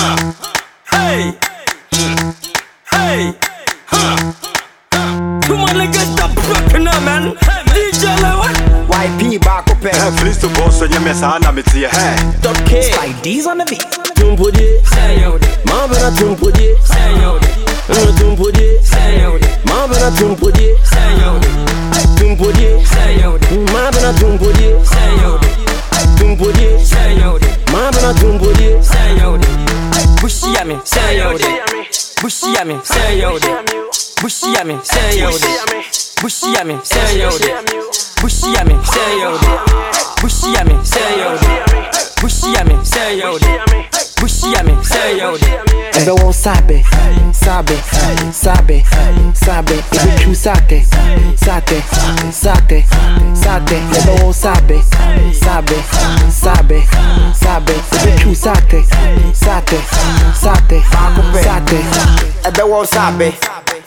Hey, hey, huh. Two money get stop rocking now, man. DJ Lewan. YP back up. Hey, please to boss on your mess, I know it's your head. Don't D's on the beat. Tumpo de, say yo de. Mama na tumpo de, say yo de. Mama tumpo de, say yo de. Mama na tumpo de, say yo de. Tumpo de, say yo de. Mama na tumpo me, say yo day. Bushy at me, say yo day. Bushy at me, say yo day. Bushy at me, say yo day. Bushy at me, say yo day. Bushy at me, say yo day. Bushy at me, say yo day. Bushy at me, say yo day. Então sabe, sabe, sabe, sabe, e tu sate, sate, sate, sate. Então sabe, sabe, sabe, sabe, e tu sate. Wɔ sabe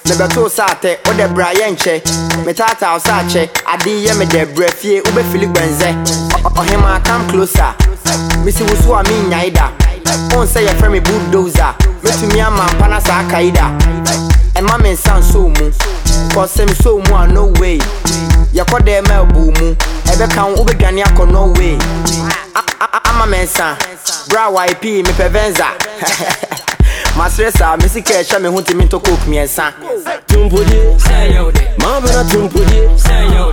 mebɛto sate wode bra yɛ nkyɛ metaataa wo sa akyɛ ade yɛ mede brɛ fie wobɛfili gbɛnzɛ Ɔ- ɔhema come closer mesi wo so a menyae da say your friend me bulldozer. Metumi ama mpa na saa kae da. Ɛma me nsa nso mu. Cause sɛ so mu a no way. Yɛkɔ dɛ ma ɛbu mu. Ɛbɛka wo wobɛdwane akɔ no way. A- a- a- Ama me nsa. Bra YP mepɛ Venza. Masrɛ saa me sika ɛhyɛ me ho ntimi ntɔ coke mmiɛnsa. Tumpudi, say yo, Mabana Tumpudi, say yo,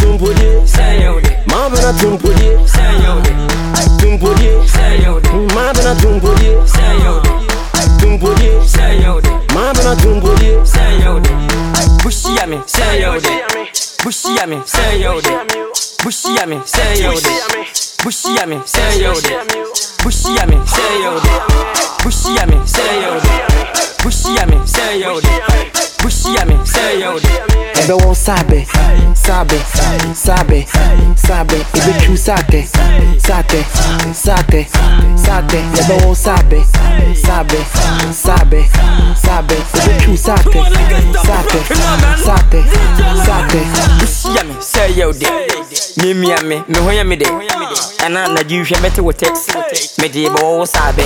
Tumpudi, say yo, Mabana Tumpudi, say yo, Tumpudi, say yo, Mabana Tumpudi, say yo, Tumpudi, say yo, Mabana Tumpudi, say yo, Bushiami, say yo, Bushiami, say yo, Bushiami, say yo, Bushiami, say yo, Bushiami, wɔ sabe sabe sabe sabe. Ebetwi sate sate sate sate. Wɔ sabe sabe sabe sabe. Ebetwi sate sate sate sate. Bushiami, say yo, me me me, me ho ya me de, ana na di hwɛ mɛte wo text, me de bɔ wo sabe,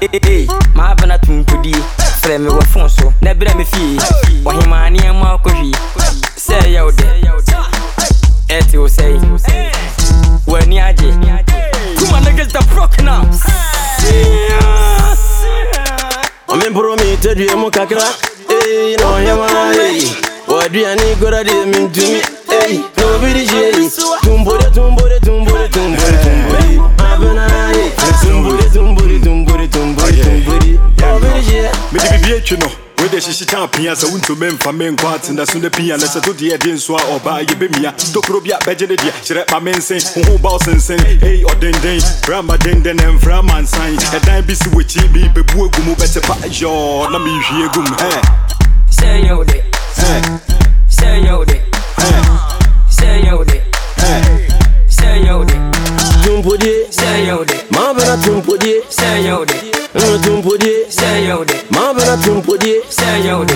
eh ma bana tumpudi, frɛ me wɔ phone so, na bra me fie, ɔhema nneɛma akɔhwi, say yo de, ɛte wo sɛi, w'ani agye, kuma niggas the broke now, ɔmemporo metadua mu kakra. Ei na ɔhɛma ei wɔaduane gora deɛ mentumi ei na obi de hyie no ka pia sɛ wontumi mfa me nkɔ atena so na pia na sɛ to deɛ de nso a ɔbaa yɛbɛmia tokuro bi a bɛgye ne deɛ kyerɛ ma me nsen hoho ba wo sensɛn ei ɔdenden brama denden ɛmfra mansan ɛdan bi si wɔkyi bi bɛbu agu mu bɛte pa yɔɔ na mehwie gu m ɛ say yo de, ɛ say yo de, say yo de, tun poder, sem eu de. Ana tun poder, sem eu de. Mabana tun poder, sem eu de.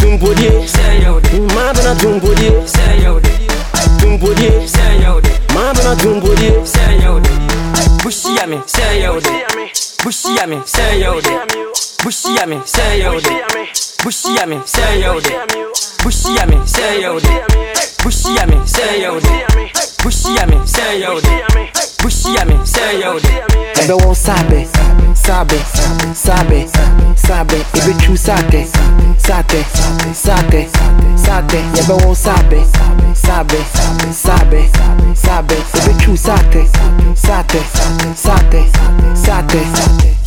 Tun poder, sem eu de. Mabana tun poder, sem eu de. Tun poder, sem eu de. Mabana tun poder, sem eu de. Bushiame, sem eu de. Bushiame, sem eu de. Bushiame, say eu de. Bushiame, sem eu de. Bushiame, sem eu de. Bushiame, say eu de. Bushiame, sem eu de. Bushia me, say yo Ebe won sabe, sabe, sabe, sabe. Ebe chu sate, sate, sate, sate Ebe won sabe, sabe, sabe, sabe. Ebe chu sate, sate, sate, sate, sate